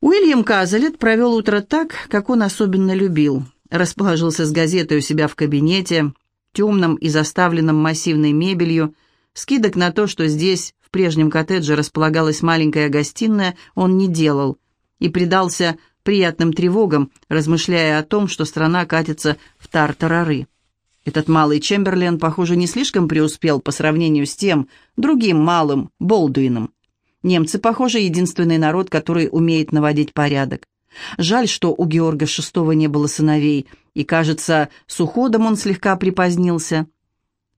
Уильям Казалет провел утро так, как он особенно любил. Расположился с газетой у себя в кабинете, темном и заставленном массивной мебелью. Скидок на то, что здесь, в прежнем коттедже, располагалась маленькая гостиная, он не делал и предался приятным тревогам, размышляя о том, что страна катится в тартарары. Этот малый Чемберлен, похоже, не слишком преуспел по сравнению с тем, другим малым, Болдуином. Немцы, похоже, единственный народ, который умеет наводить порядок. Жаль, что у Георга VI не было сыновей, и, кажется, с уходом он слегка припозднился.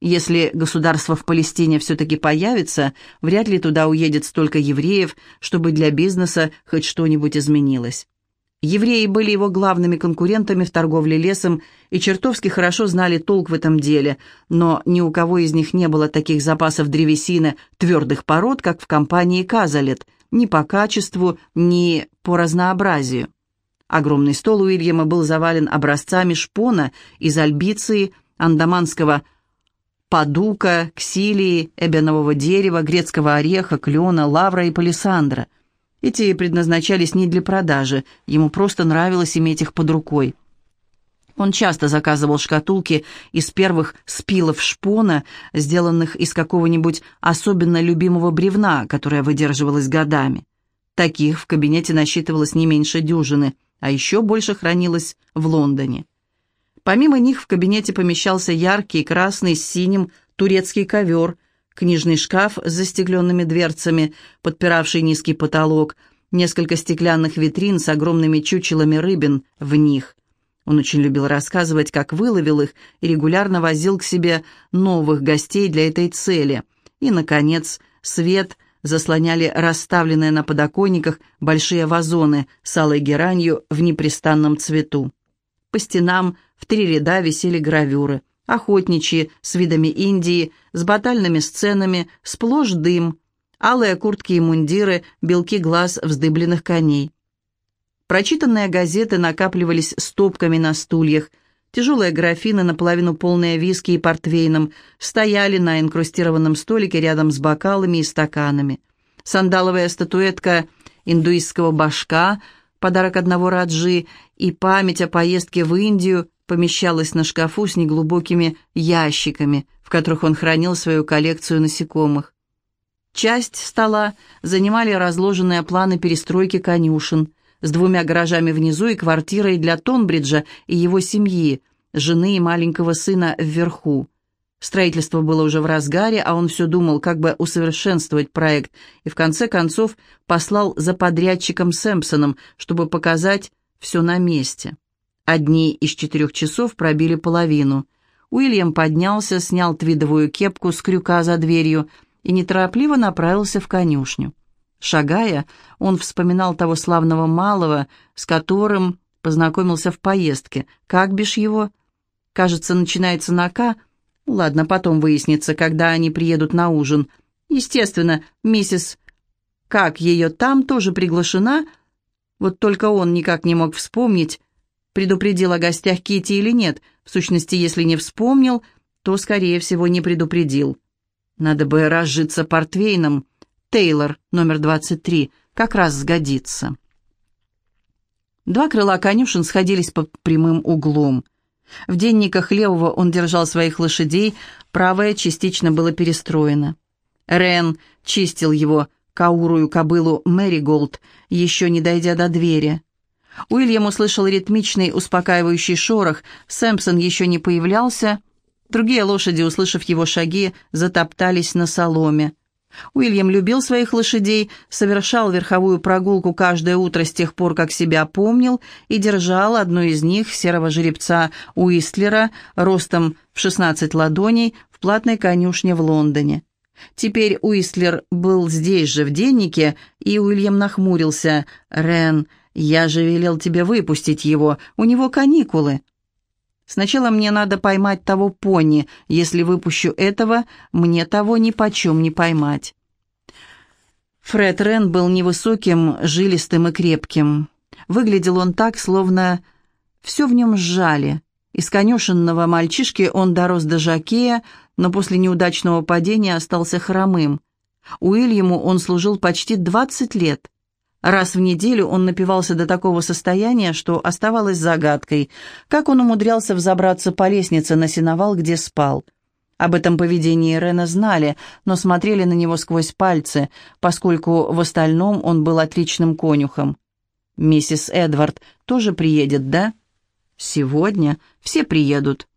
Если государство в Палестине все-таки появится, вряд ли туда уедет столько евреев, чтобы для бизнеса хоть что-нибудь изменилось. Евреи были его главными конкурентами в торговле лесом и чертовски хорошо знали толк в этом деле, но ни у кого из них не было таких запасов древесины твердых пород, как в компании «Казалет», ни по качеству, ни по разнообразию. Огромный стол Уильяма был завален образцами шпона из альбиции, андаманского падука, ксилии, эбенового дерева, грецкого ореха, клена, лавра и палисандра – эти предназначались не для продажи, ему просто нравилось иметь их под рукой. Он часто заказывал шкатулки из первых спилов шпона, сделанных из какого-нибудь особенно любимого бревна, которое выдерживалось годами. Таких в кабинете насчитывалось не меньше дюжины, а еще больше хранилось в Лондоне. Помимо них в кабинете помещался яркий красный с синим турецкий ковер – книжный шкаф с застекленными дверцами, подпиравший низкий потолок, несколько стеклянных витрин с огромными чучелами рыбин в них. Он очень любил рассказывать, как выловил их и регулярно возил к себе новых гостей для этой цели. И, наконец, свет заслоняли расставленные на подоконниках большие вазоны с алой геранью в непрестанном цвету. По стенам в три ряда висели гравюры – охотничьи с видами Индии, с батальными сценами, сплошь дым, алые куртки и мундиры, белки глаз вздыбленных коней. Прочитанные газеты накапливались стопками на стульях, тяжелые графины, наполовину полные виски и портвейном, стояли на инкрустированном столике рядом с бокалами и стаканами. Сандаловая статуэтка индуистского башка, подарок одного раджи, и память о поездке в Индию помещалась на шкафу с неглубокими ящиками, в которых он хранил свою коллекцию насекомых. Часть стола занимали разложенные планы перестройки конюшен с двумя гаражами внизу и квартирой для Тонбриджа и его семьи, жены и маленького сына вверху. Строительство было уже в разгаре, а он все думал, как бы усовершенствовать проект, и в конце концов послал за подрядчиком Сэмпсоном, чтобы показать все на месте. Одни из четырех часов пробили половину. Уильям поднялся, снял твидовую кепку с крюка за дверью и неторопливо направился в конюшню. Шагая, он вспоминал того славного малого, с которым познакомился в поездке. Как бишь его? Кажется, начинается на «К». Ладно, потом выяснится, когда они приедут на ужин. Естественно, миссис как ее там тоже приглашена, вот только он никак не мог вспомнить, предупредил о гостях Кити или нет. В сущности, если не вспомнил, то, скорее всего, не предупредил. Надо бы разжиться портвейном. Тейлор, номер 23, как раз сгодится. Два крыла конюшен сходились по прямым углом. В денниках левого он держал своих лошадей, правое частично было перестроено. Рен чистил его каурую кобылу Мэри Голд, еще не дойдя до двери. Уильям услышал ритмичный, успокаивающий шорох. Сэмпсон еще не появлялся. Другие лошади, услышав его шаги, затоптались на соломе. Уильям любил своих лошадей, совершал верховую прогулку каждое утро с тех пор, как себя помнил, и держал одну из них, серого жеребца Уистлера, ростом в 16 ладоней, в платной конюшне в Лондоне. Теперь Уистлер был здесь же, в деннике, и Уильям нахмурился. «Рен, «Я же велел тебе выпустить его, у него каникулы». «Сначала мне надо поймать того пони. Если выпущу этого, мне того ни почем не поймать». Фред Рен был невысоким, жилистым и крепким. Выглядел он так, словно все в нем сжали. Из конюшенного мальчишки он дорос до жакея, но после неудачного падения остался хромым. Уильяму он служил почти двадцать лет. Раз в неделю он напивался до такого состояния, что оставалось загадкой, как он умудрялся взобраться по лестнице на сеновал, где спал. Об этом поведении Рена знали, но смотрели на него сквозь пальцы, поскольку в остальном он был отличным конюхом. «Миссис Эдвард тоже приедет, да?» «Сегодня все приедут».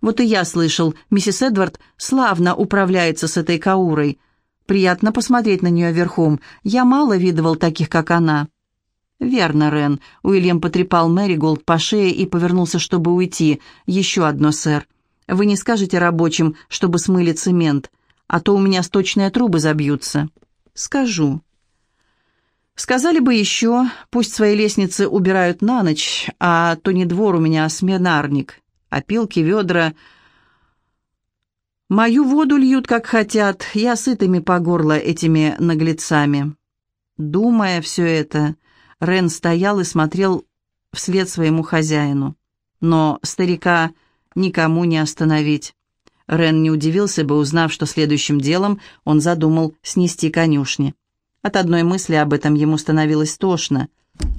«Вот и я слышал, миссис Эдвард славно управляется с этой Каурой. Приятно посмотреть на нее верхом. Я мало видывал таких, как она». «Верно, Рен». Уильям потрепал Мэри Голд по шее и повернулся, чтобы уйти. «Еще одно, сэр. Вы не скажете рабочим, чтобы смыли цемент, а то у меня сточные трубы забьются». «Скажу». «Сказали бы еще, пусть свои лестницы убирают на ночь, а то не двор у меня, а сменарник. Опилки, ведра...» Мою воду льют, как хотят, я сытыми по горло этими наглецами. Думая все это, Рен стоял и смотрел вслед своему хозяину. Но старика никому не остановить. Рен не удивился бы, узнав, что следующим делом он задумал снести конюшни. От одной мысли об этом ему становилось тошно.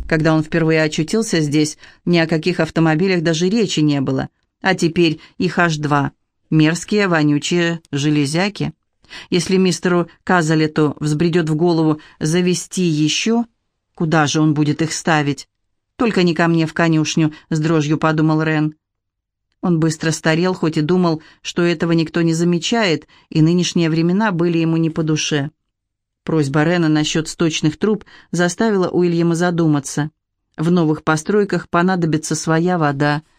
Когда он впервые очутился здесь, ни о каких автомобилях даже речи не было, а теперь их аж два — Мерзкие, вонючие железяки. Если мистеру Казалету взбредет в голову завести еще, куда же он будет их ставить? Только не ко мне в конюшню, с дрожью подумал Рен. Он быстро старел, хоть и думал, что этого никто не замечает, и нынешние времена были ему не по душе. Просьба Рена насчет сточных труб заставила Уильяма задуматься. В новых постройках понадобится своя вода –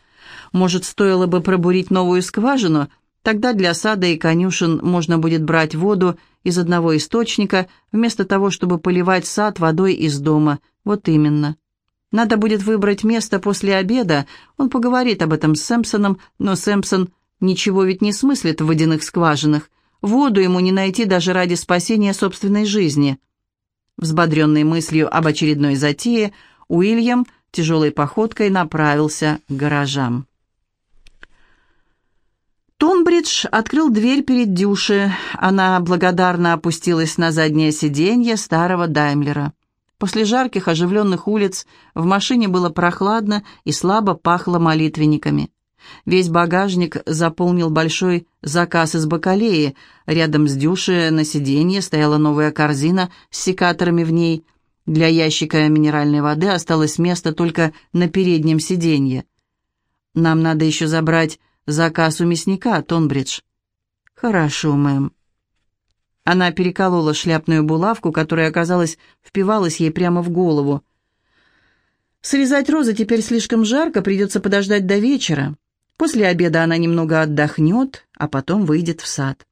может, стоило бы пробурить новую скважину? Тогда для сада и конюшен можно будет брать воду из одного источника, вместо того, чтобы поливать сад водой из дома. Вот именно. Надо будет выбрать место после обеда. Он поговорит об этом с Сэмпсоном, но Сэмпсон ничего ведь не смыслит в водяных скважинах. Воду ему не найти даже ради спасения собственной жизни. Взбодренный мыслью об очередной затее, Уильям тяжелой походкой направился к гаражам. Тонбридж открыл дверь перед Дюше. Она благодарно опустилась на заднее сиденье старого Даймлера. После жарких оживленных улиц в машине было прохладно и слабо пахло молитвенниками. Весь багажник заполнил большой заказ из бакалеи. Рядом с Дюшей на сиденье стояла новая корзина с секаторами в ней. Для ящика минеральной воды осталось место только на переднем сиденье. «Нам надо еще забрать Заказ у мясника, Тонбридж». «Хорошо, мэм». Она переколола шляпную булавку, которая, оказалось, впивалась ей прямо в голову. «Срезать розы теперь слишком жарко, придется подождать до вечера. После обеда она немного отдохнет, а потом выйдет в сад».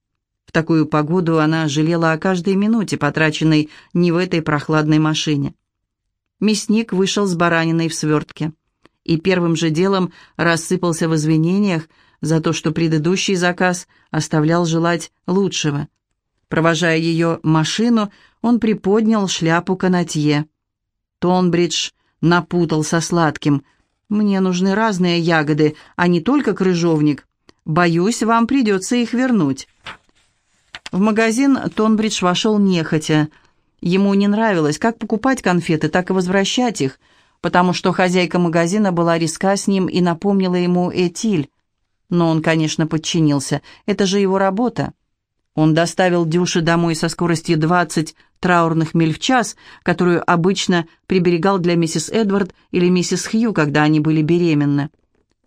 В такую погоду она жалела о каждой минуте, потраченной не в этой прохладной машине. Мясник вышел с бараниной в свертке и первым же делом рассыпался в извинениях, за то, что предыдущий заказ оставлял желать лучшего. Провожая ее машину, он приподнял шляпу канатье. Тонбридж напутал со сладким. «Мне нужны разные ягоды, а не только крыжовник. Боюсь, вам придется их вернуть». В магазин Тонбридж вошел нехотя. Ему не нравилось как покупать конфеты, так и возвращать их, потому что хозяйка магазина была риска с ним и напомнила ему Этиль. Но он, конечно, подчинился. Это же его работа. Он доставил Дюши домой со скоростью 20 траурных миль в час, которую обычно приберегал для миссис Эдвард или миссис Хью, когда они были беременны.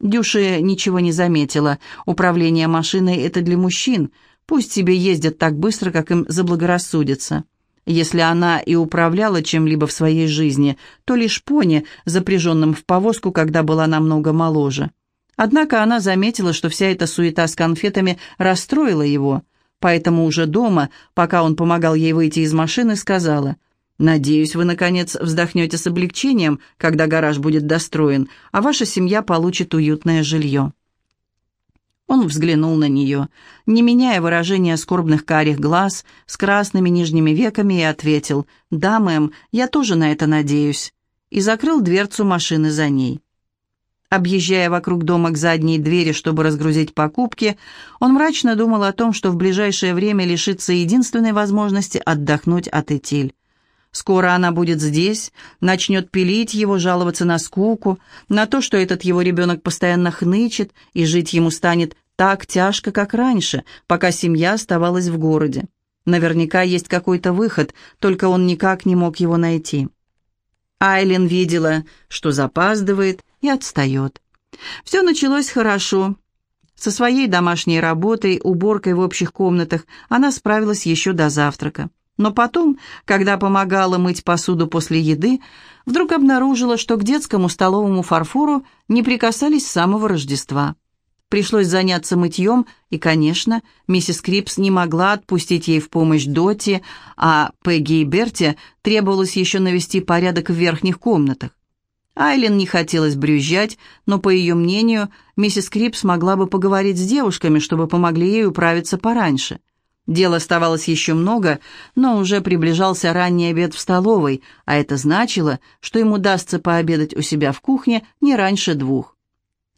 Дюша ничего не заметила. Управление машиной — это для мужчин. Пусть себе ездят так быстро, как им заблагорассудится. Если она и управляла чем-либо в своей жизни, то лишь пони, запряженным в повозку, когда была намного моложе. Однако она заметила, что вся эта суета с конфетами расстроила его, поэтому уже дома, пока он помогал ей выйти из машины, сказала, «Надеюсь, вы, наконец, вздохнете с облегчением, когда гараж будет достроен, а ваша семья получит уютное жилье». Он взглянул на нее, не меняя выражения скорбных карих глаз, с красными нижними веками, и ответил, «Да, мэм, я тоже на это надеюсь», и закрыл дверцу машины за ней. Объезжая вокруг дома к задней двери, чтобы разгрузить покупки, он мрачно думал о том, что в ближайшее время лишится единственной возможности отдохнуть от Этиль. Скоро она будет здесь, начнет пилить его, жаловаться на скуку, на то, что этот его ребенок постоянно хнычет, и жить ему станет так тяжко, как раньше, пока семья оставалась в городе. Наверняка есть какой-то выход, только он никак не мог его найти. Айлин видела, что запаздывает и отстает. Все началось хорошо. Со своей домашней работой, уборкой в общих комнатах она справилась еще до завтрака. Но потом, когда помогала мыть посуду после еды, вдруг обнаружила, что к детскому столовому фарфору не прикасались с самого Рождества. Пришлось заняться мытьем, и, конечно, миссис Крипс не могла отпустить ей в помощь Дотти, а Пегги и Берте требовалось еще навести порядок в верхних комнатах. Айлин не хотелось брюзжать, но, по ее мнению, миссис Крипс могла бы поговорить с девушками, чтобы помогли ей управиться пораньше. Дел оставалось еще много, но уже приближался ранний обед в столовой, а это значило, что ему удастся пообедать у себя в кухне не раньше двух.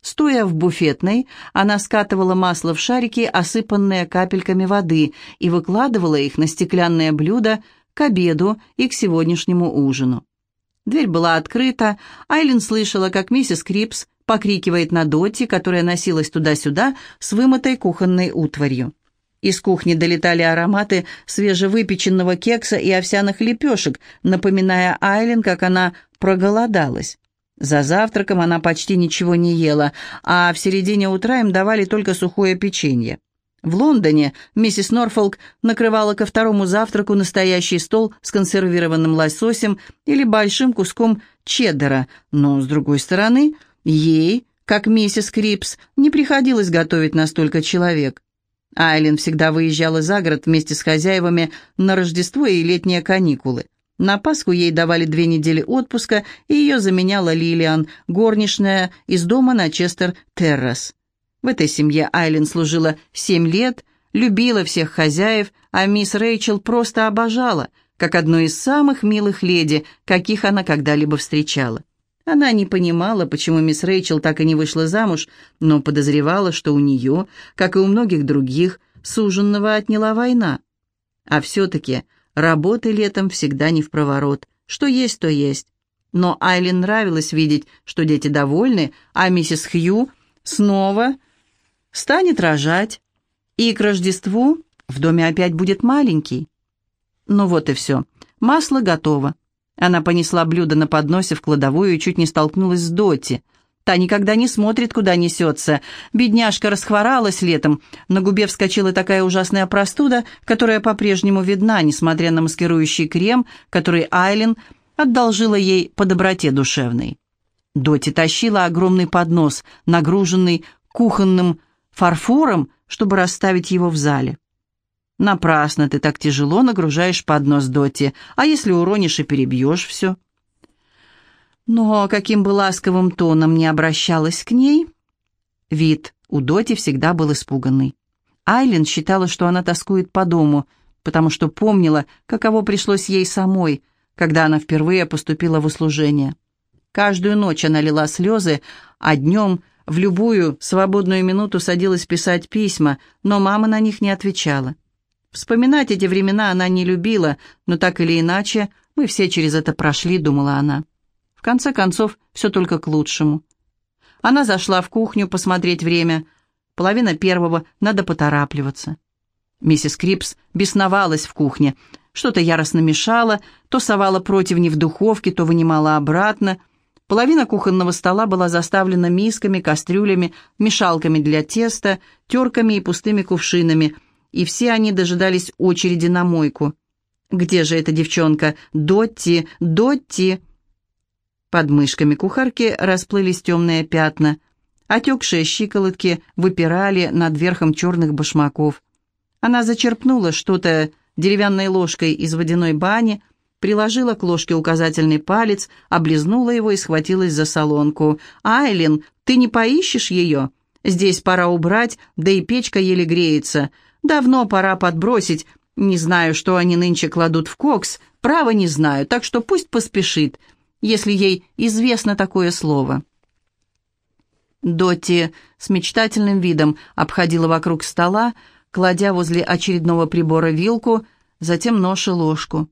Стоя в буфетной, она скатывала масло в шарики, осыпанные капельками воды, и выкладывала их на стеклянное блюдо к обеду и к сегодняшнему ужину. Дверь была открыта, Айлин слышала, как миссис Крипс покрикивает на Дотти, которая носилась туда-сюда с вымытой кухонной утварью. Из кухни долетали ароматы свежевыпеченного кекса и овсяных лепешек, напоминая Айлин, как она проголодалась. За завтраком она почти ничего не ела, а в середине утра им давали только сухое печенье. В Лондоне миссис Норфолк накрывала ко второму завтраку настоящий стол с консервированным лососем или большим куском чеддера, но, с другой стороны, ей, как миссис Крипс, не приходилось готовить на столько человек. Айлин всегда выезжала за город вместе с хозяевами на Рождество и летние каникулы. На Пасху ей давали две недели отпуска, и ее заменяла Лилиан, горничная из дома на Честер-Террас. В этой семье Айлин служила семь лет, любила всех хозяев, а мисс Рэйчел просто обожала, как одну из самых милых леди, каких она когда-либо встречала. Она не понимала, почему мисс Рэйчел так и не вышла замуж, но подозревала, что у нее, как и у многих других, суженного отняла война. А все-таки работы летом всегда не в проворот. Что есть, то есть. Но Айлин нравилось видеть, что дети довольны, а миссис Хью снова станет рожать. И к Рождеству в доме опять будет маленький. Ну вот и все. Масло готово. Она понесла блюдо на подносе в кладовую и чуть не столкнулась с Доти. Та никогда не смотрит, куда несется. Бедняжка расхворалась летом. На губе вскочила такая ужасная простуда, которая по-прежнему видна, несмотря на маскирующий крем, который Айлин одолжила ей по доброте душевной. Доти тащила огромный поднос, нагруженный кухонным фарфором, чтобы расставить его в зале. Напрасно ты так тяжело нагружаешь поднос Доти, а если уронишь и перебьешь все? Но каким бы ласковым тоном не обращалась к ней, вид у Доти всегда был испуганный. Айлин считала, что она тоскует по дому, потому что помнила, каково пришлось ей самой, когда она впервые поступила в услужение. Каждую ночь она лила слезы, а днем в любую свободную минуту садилась писать письма, но мама на них не отвечала. Вспоминать эти времена она не любила, но так или иначе мы все через это прошли, думала она. В конце концов, все только к лучшему. Она зашла в кухню посмотреть время. Половина первого, надо поторапливаться. Миссис Крипс бесновалась в кухне. Что-то яростно мешало, то совала противни в духовке, то вынимала обратно. Половина кухонного стола была заставлена мисками, кастрюлями, мешалками для теста, терками и пустыми кувшинами – и все они дожидались очереди на мойку. «Где же эта девчонка? Дотти! Дотти!» Под мышками кухарки расплылись темные пятна. Отекшие щиколотки выпирали над верхом черных башмаков. Она зачерпнула что-то деревянной ложкой из водяной бани, приложила к ложке указательный палец, облизнула его и схватилась за солонку. «Айлин, ты не поищешь ее? Здесь пора убрать, да и печка еле греется. Давно пора подбросить. Не знаю, что они нынче кладут в кокс. Право не знаю, так что пусть поспешит, если ей известно такое слово». Дотти с мечтательным видом обходила вокруг стола, кладя возле очередного прибора вилку, затем нож и ложку.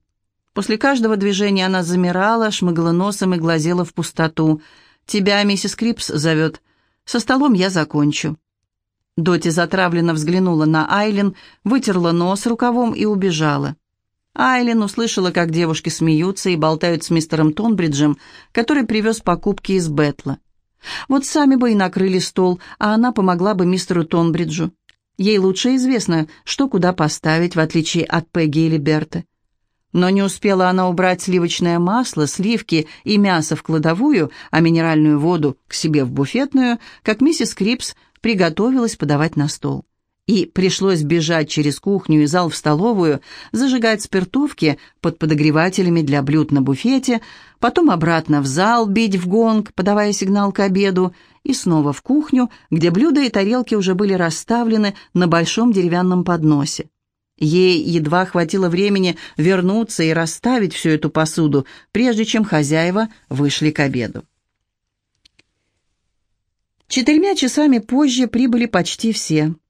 После каждого движения она замирала, шмыгла носом и глазела в пустоту. «Тебя миссис Крипс зовет. Со столом я закончу». Дотти затравленно взглянула на Айлин, вытерла нос рукавом и убежала. Айлин услышала, как девушки смеются и болтают с мистером Тонбриджем, который привез покупки из Бэттла. Вот сами бы и накрыли стол, а она помогла бы мистеру Тонбриджу. Ей лучше известно, что куда поставить, в отличие от Пегги или Берты. Но не успела она убрать сливочное масло, сливки и мясо в кладовую, а минеральную воду к себе в буфетную, как миссис Крипс приготовилась подавать на стол и пришлось бежать через кухню и зал в столовую, зажигать спиртовки под подогревателями для блюд на буфете, потом обратно в зал бить в гонг, подавая сигнал к обеду, и снова в кухню, где блюда и тарелки уже были расставлены на большом деревянном подносе. Ей едва хватило времени вернуться и расставить всю эту посуду, прежде чем хозяева вышли к обеду. Четырьмя часами позже прибыли почти все –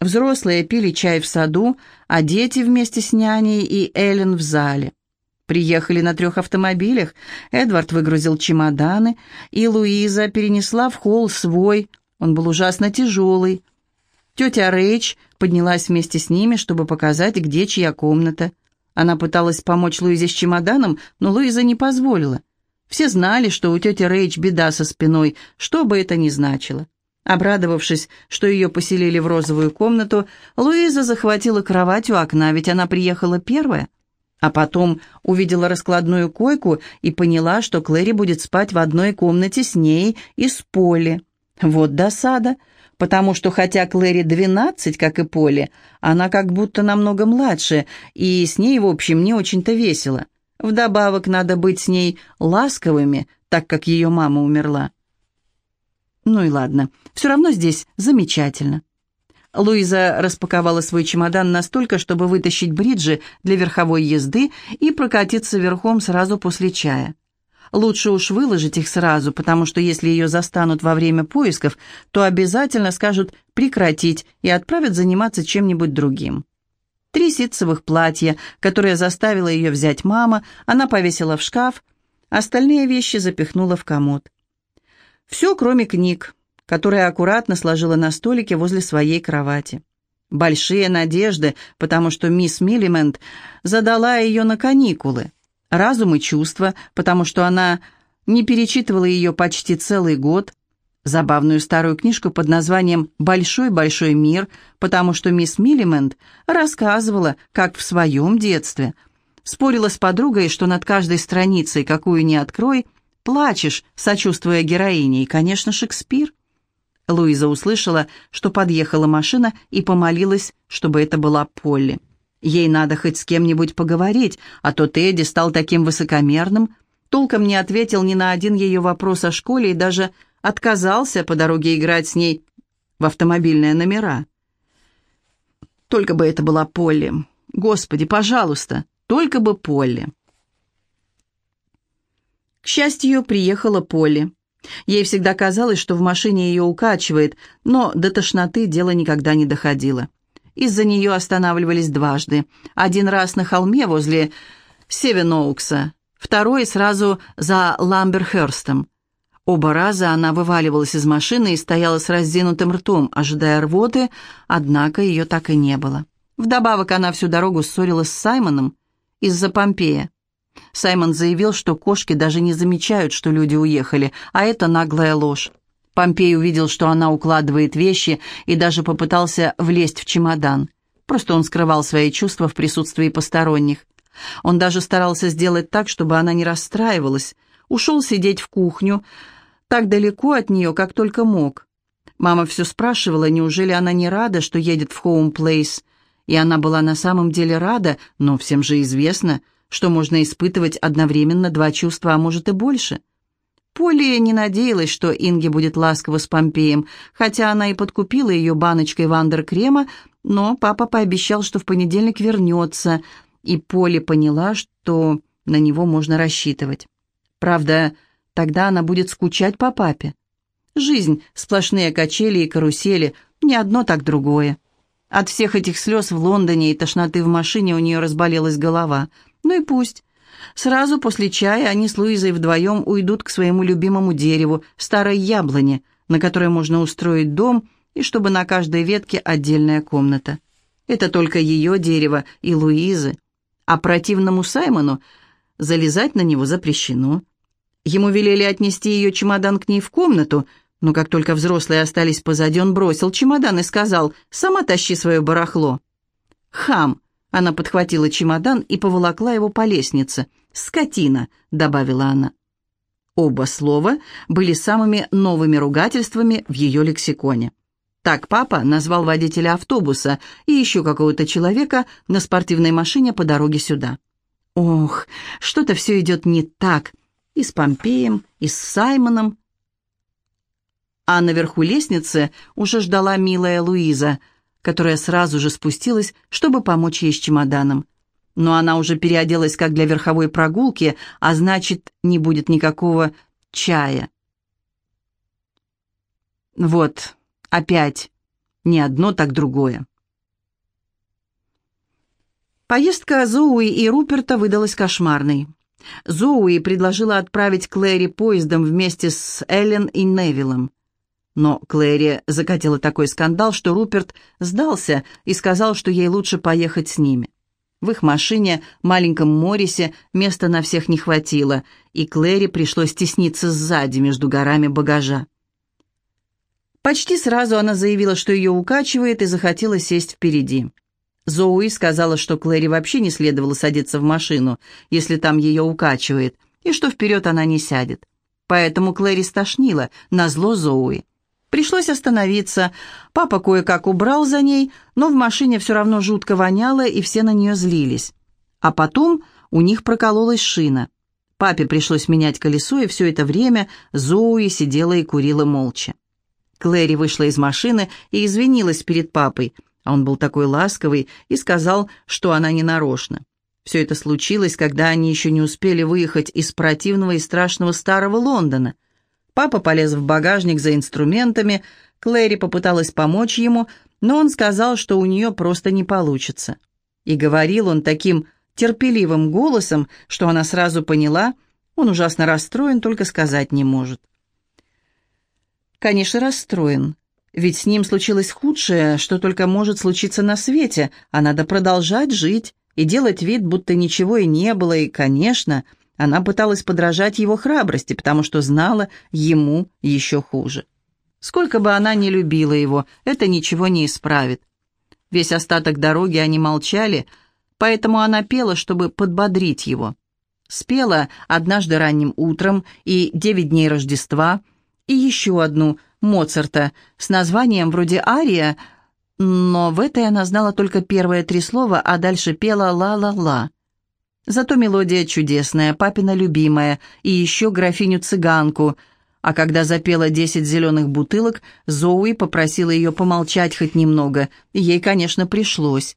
Взрослые пили чай в саду, а дети вместе с няней и Эллен в зале. Приехали на трех автомобилях, Эдвард выгрузил чемоданы, и Луиза перенесла в холл свой, он был ужасно тяжелый. Тетя Рэйч поднялась вместе с ними, чтобы показать, где чья комната. Она пыталась помочь Луизе с чемоданом, но Луиза не позволила. Все знали, что у тети Рэйч беда со спиной, что бы это ни значило. Обрадовавшись, что ее поселили в розовую комнату, Луиза захватила кровать у окна, ведь она приехала первая. А потом увидела раскладную койку и поняла, что Клэри будет спать в одной комнате с ней и с Полли. Вот досада, потому что хотя Клэри двенадцать, как и Полли, она как будто намного младше, и с ней, в общем, не очень-то весело. Вдобавок надо быть с ней ласковыми, так как ее мама умерла. Ну и ладно, все равно здесь замечательно. Луиза распаковала свой чемодан настолько, чтобы вытащить бриджи для верховой езды и прокатиться верхом сразу после чая. Лучше уж выложить их сразу, потому что если ее застанут во время поисков, то обязательно скажут прекратить и отправят заниматься чем-нибудь другим. Три ситцевых платья, которые заставила ее взять мама, она повесила в шкаф, остальные вещи запихнула в комод. Все, кроме книг, которые аккуратно сложила на столике возле своей кровати. Большие надежды, потому что мисс Миллимент задала ее на каникулы. Разум и чувства, потому что она не перечитывала ее почти целый год. Забавную старую книжку под названием «Большой-большой мир», потому что мисс Миллимент рассказывала, как в своем детстве. Спорила с подругой, что над каждой страницей, какую ни открой – Плачешь, сочувствуя героине, и, конечно, Шекспир. Луиза услышала, что подъехала машина и помолилась, чтобы это была Полли. Ей надо хоть с кем-нибудь поговорить, а то Тедди стал таким высокомерным, толком не ответил ни на один ее вопрос о школе и даже отказался по дороге играть с ней в автомобильные номера. Только бы это была Полли. Господи, пожалуйста, только бы Полли. К счастью, приехала Полли. Ей всегда казалось, что в машине ее укачивает, но до тошноты дело никогда не доходило. Из-за нее останавливались дважды. Один раз на холме возле Севеноукса, второй сразу за Ламберхерстом. Оба раза она вываливалась из машины и стояла с раздинутым ртом, ожидая рвоты, однако ее так и не было. Вдобавок она всю дорогу ссорилась с Саймоном из-за Помпея. Саймон заявил, что кошки даже не замечают, что люди уехали, а это наглая ложь. Помпей увидел, что она укладывает вещи, и даже попытался влезть в чемодан. Просто он скрывал свои чувства в присутствии посторонних. Он даже старался сделать так, чтобы она не расстраивалась. Ушел сидеть в кухню, так далеко от нее, как только мог. Мама все спрашивала, неужели она не рада, что едет в Хоум Плейс. И она была на самом деле рада, но всем же известно – что можно испытывать одновременно два чувства, а может и больше. Полли не надеялась, что Инге будет ласково с Помпеем, хотя она и подкупила ее баночкой вандер-крема, но папа пообещал, что в понедельник вернется, и Полли поняла, что на него можно рассчитывать. Правда, тогда она будет скучать по папе. Жизнь, сплошные качели и карусели, ни одно так другое. От всех этих слез в Лондоне и тошноты в машине у нее разболелась голова – ну и пусть. Сразу после чая они с Луизой вдвоем уйдут к своему любимому дереву, старой яблоне, на которой можно устроить дом, и чтобы на каждой ветке отдельная комната. Это только ее дерево и Луизы. А противному Саймону залезать на него запрещено. Ему велели отнести ее чемодан к ней в комнату, но как только взрослые остались позади, он бросил чемодан и сказал «Сама тащи свое барахло». «Хам!» — она подхватила чемодан и поволокла его по лестнице. «Скотина!» — добавила она. Оба слова были самыми новыми ругательствами в ее лексиконе. Так папа назвал водителя автобуса и еще какого-то человека на спортивной машине по дороге сюда. Ох, что-то все идет не так. И с Помпеем, и с Саймоном. А наверху лестницы уже ждала милая Луиза, которая сразу же спустилась, чтобы помочь ей с чемоданом. Но она уже переоделась как для верховой прогулки, а значит, не будет никакого чая. Вот, опять, не одно, так другое. Поездка Зоуи и Руперта выдалась кошмарной. Зоуи предложила отправить Клэри поездом вместе с Эллен и Невиллом. Но Клэри закатила такой скандал, что Руперт сдался и сказал, что ей лучше поехать с ними. В их машине, маленьком Моррисе, места на всех не хватило, и Клэри пришлось тесниться сзади между горами багажа. Почти сразу она заявила, что ее укачивает, и захотела сесть впереди. Зоуи сказала, что Клэри вообще не следовало садиться в машину, если там ее укачивает, и что вперед она не сядет. Поэтому Клэри стошнила, назло Зоуи. Пришлось остановиться. Папа кое-как убрал за ней, но в машине все равно жутко воняло, и все на нее злились. А потом у них прокололась шина. Папе пришлось менять колесо, и все это время Зоуи сидела и курила молча. Клэри вышла из машины и извинилась перед папой – а он был такой ласковый и сказал, что она не нарочно. Все это случилось, когда они еще не успели выехать из противного и страшного старого Лондона. Папа полез в багажник за инструментами, Клэри попыталась помочь ему, но он сказал, что у нее просто не получится. И говорил он таким терпеливым голосом, что она сразу поняла, он ужасно расстроен, только сказать не может. Конечно, расстроен. Ведь с ним случилось худшее, что только может случиться на свете, а надо продолжать жить и делать вид, будто ничего и не было, и, конечно, она пыталась подражать его храбрости, потому что знала, ему еще хуже. Сколько бы она ни любила его, это ничего не исправит. Весь остаток дороги они молчали, поэтому она пела, чтобы подбодрить его. Спела однажды ранним утром и девять дней Рождества, и еще одну Моцарта с названием вроде «Ария», но в этой она знала только первые три слова, а дальше пела «ла-ла-ла». Зато мелодия чудесная, папина любимая, и еще графиню-цыганку. А когда запела «Десять зеленых бутылок», Зоуи попросила ее помолчать хоть немного, ей, конечно, пришлось.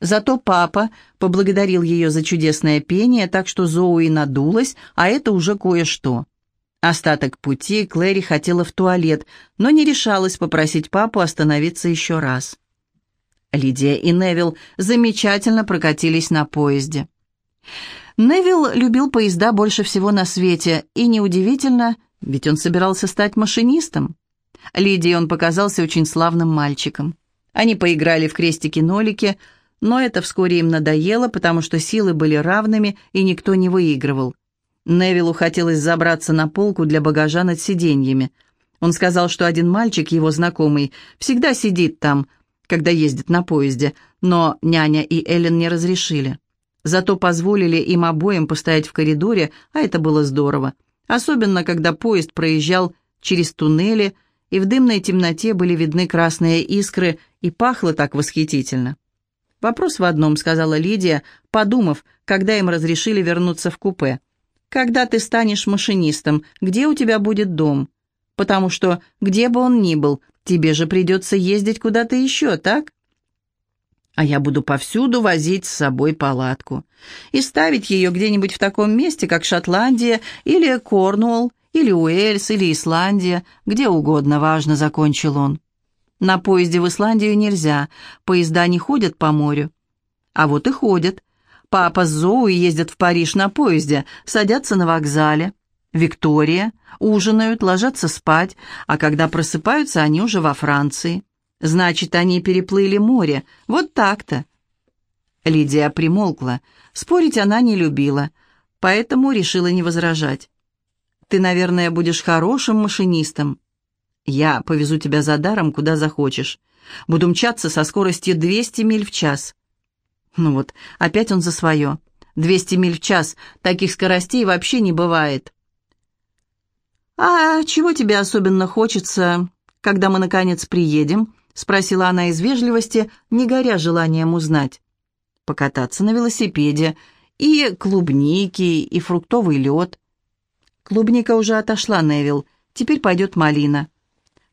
Зато папа поблагодарил ее за чудесное пение, так что Зоуи надулась, а это уже кое-что. Остаток пути Клэри хотела в туалет, но не решалась попросить папу остановиться еще раз. Лидия и Невил замечательно прокатились на поезде. Невил любил поезда больше всего на свете, и неудивительно, ведь он собирался стать машинистом. Лидии он показался очень славным мальчиком. Они поиграли в крестики-нолики, но это вскоре им надоело, потому что силы были равными, и никто не выигрывал. Невилу хотелось забраться на полку для багажа над сиденьями. Он сказал, что один мальчик, его знакомый, всегда сидит там, когда ездит на поезде, но няня и Эллен не разрешили. Зато позволили им обоим постоять в коридоре, а это было здорово. Особенно, когда поезд проезжал через туннели, и в дымной темноте были видны красные искры, и пахло так восхитительно. «Вопрос в одном», — сказала Лидия, подумав, когда им разрешили вернуться в купе. Когда ты станешь машинистом, где у тебя будет дом? Потому что, где бы он ни был, тебе же придется ездить куда-то еще, так? А я буду повсюду возить с собой палатку и ставить ее где-нибудь в таком месте, как Шотландия или Корнуолл, или Уэльс, или Исландия, где угодно, важно, закончил он. На поезде в Исландию нельзя, поезда не ходят по морю. А вот и ходят. Папа с Зоуи ездят в Париж на поезде, садятся на вокзале. Виктория, ужинают, ложатся спать, а когда просыпаются, они уже во Франции. Значит, они переплыли море. Вот так-то. Лидия примолкла. Спорить она не любила, поэтому решила не возражать. «Ты, наверное, будешь хорошим машинистом. Я повезу тебя за даром, куда захочешь. Буду мчаться со скоростью 200 миль в час». Ну вот, опять он за свое. 200 миль в час. Таких скоростей вообще не бывает. «А чего тебе особенно хочется, когда мы, наконец, приедем?» — спросила она из вежливости, не горя желанием узнать. «Покататься на велосипеде, и клубники, и фруктовый лед». «Клубника уже отошла, Невил, теперь пойдет малина».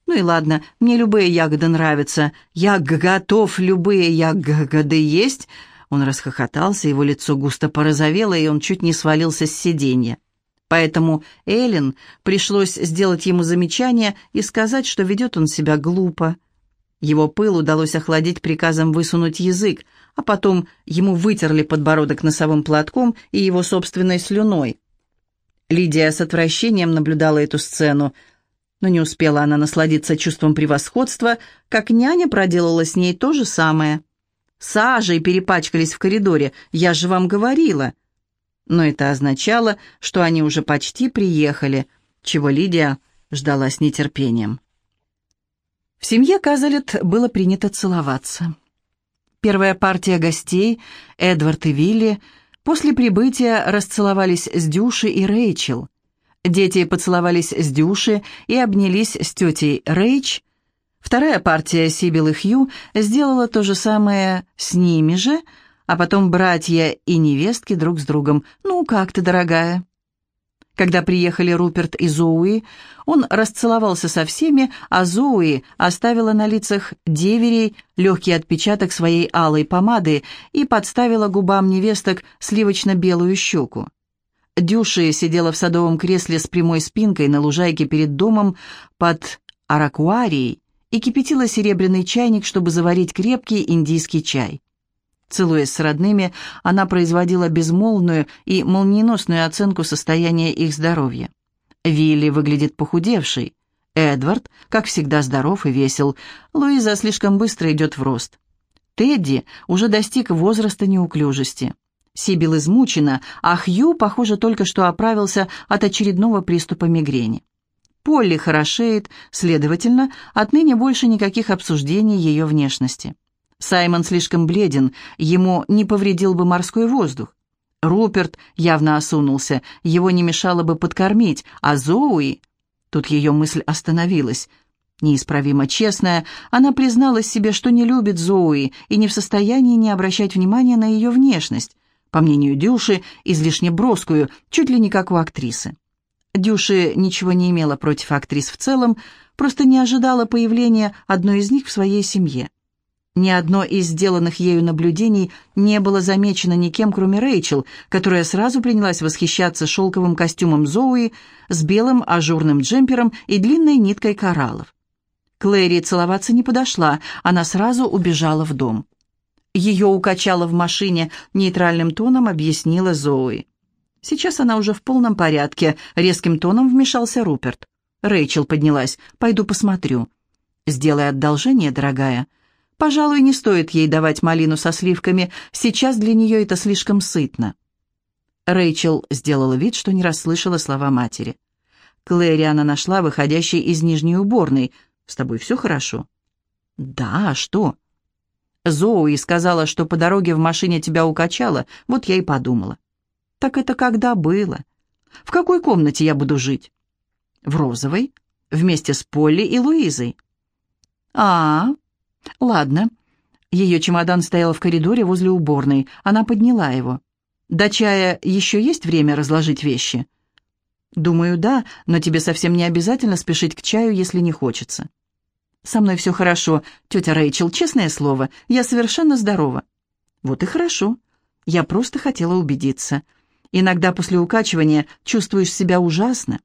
«Ну и ладно, мне любые ягоды нравятся. Я готов любые ягоды есть». Он расхохотался, его лицо густо порозовело, и он чуть не свалился с сиденья. Поэтому Эллен пришлось сделать ему замечание и сказать, что ведет он себя глупо. Его пыл удалось охладить приказом высунуть язык, а потом ему вытерли подбородок носовым платком и его собственной слюной. Лидия с отвращением наблюдала эту сцену, но не успела она насладиться чувством превосходства, как няня проделала с ней то же самое. «Сажей перепачкались в коридоре, я же вам говорила!» но это означало, что они уже почти приехали, чего Лидия ждала с нетерпением. В семье Казалет было принято целоваться. Первая партия гостей, Эдвард и Вилли, после прибытия расцеловались с Дюшей и Рэйчел. Дети поцеловались с Дюши и обнялись с тетей Рэйч. Вторая партия Сибил и Хью сделала то же самое с ними же – а потом братья и невестки друг с другом. «Ну, как ты, дорогая?» Когда приехали Руперт и Зоуи, он расцеловался со всеми, а Зоуи оставила на лицах деверей легкий отпечаток своей алой помады и подставила губам невесток сливочно-белую щеку. Дюши сидела в садовом кресле с прямой спинкой на лужайке перед домом под аракуарией и кипятила серебряный чайник, чтобы заварить крепкий индийский чай. Целуясь с родными, она производила безмолвную и молниеносную оценку состояния их здоровья. Вилли выглядит похудевший. Эдвард, как всегда, здоров и весел. Луиза слишком быстро идет в рост. Тедди уже достиг возраста неуклюжести. Сибил измучена, а Хью, похоже, только что оправился от очередного приступа мигрени. Полли хорошеет, следовательно, отныне больше никаких обсуждений ее внешности. Саймон слишком бледен, ему не повредил бы морской воздух. Руперт явно осунулся, его не мешало бы подкормить, а Зоуи... Тут ее мысль остановилась. Неисправимо честная, она призналась себе, что не любит Зоуи и не в состоянии не обращать внимания на ее внешность, по мнению Дюши, излишне броскую, чуть ли не как у актрисы. Дюши ничего не имела против актрис в целом, просто не ожидала появления одной из них в своей семье. Ни одно из сделанных ею наблюдений не было замечено никем, кроме Рэйчел, которая сразу принялась восхищаться шелковым костюмом Зоуи с белым ажурным джемпером и длинной ниткой кораллов. Клэри целоваться не подошла, она сразу убежала в дом. Ее укачало в машине, нейтральным тоном объяснила Зоуи. Сейчас она уже в полном порядке, резким тоном вмешался Руперт. Рэйчел поднялась, пойду посмотрю. «Сделай одолжение, дорогая», Пожалуй, не стоит ей давать малину со сливками, сейчас для нее это слишком сытно. Рэйчел сделала вид, что не расслышала слова матери. Клэри она нашла, выходящей из нижней уборной. «С тобой все хорошо?» «Да, а что?» «Зоуи сказала, что по дороге в машине тебя укачало, вот я и подумала». «Так это когда было? В какой комнате я буду жить?» «В розовой, вместе с Полли и Луизой». «А, «Ладно». Ее чемодан стоял в коридоре возле уборной. Она подняла его. «До чая еще есть время разложить вещи?» «Думаю, да, но тебе совсем не обязательно спешить к чаю, если не хочется». «Со мной все хорошо, тетя Рэйчел, честное слово, я совершенно здорова». «Вот и хорошо. Я просто хотела убедиться. Иногда после укачивания чувствуешь себя ужасно.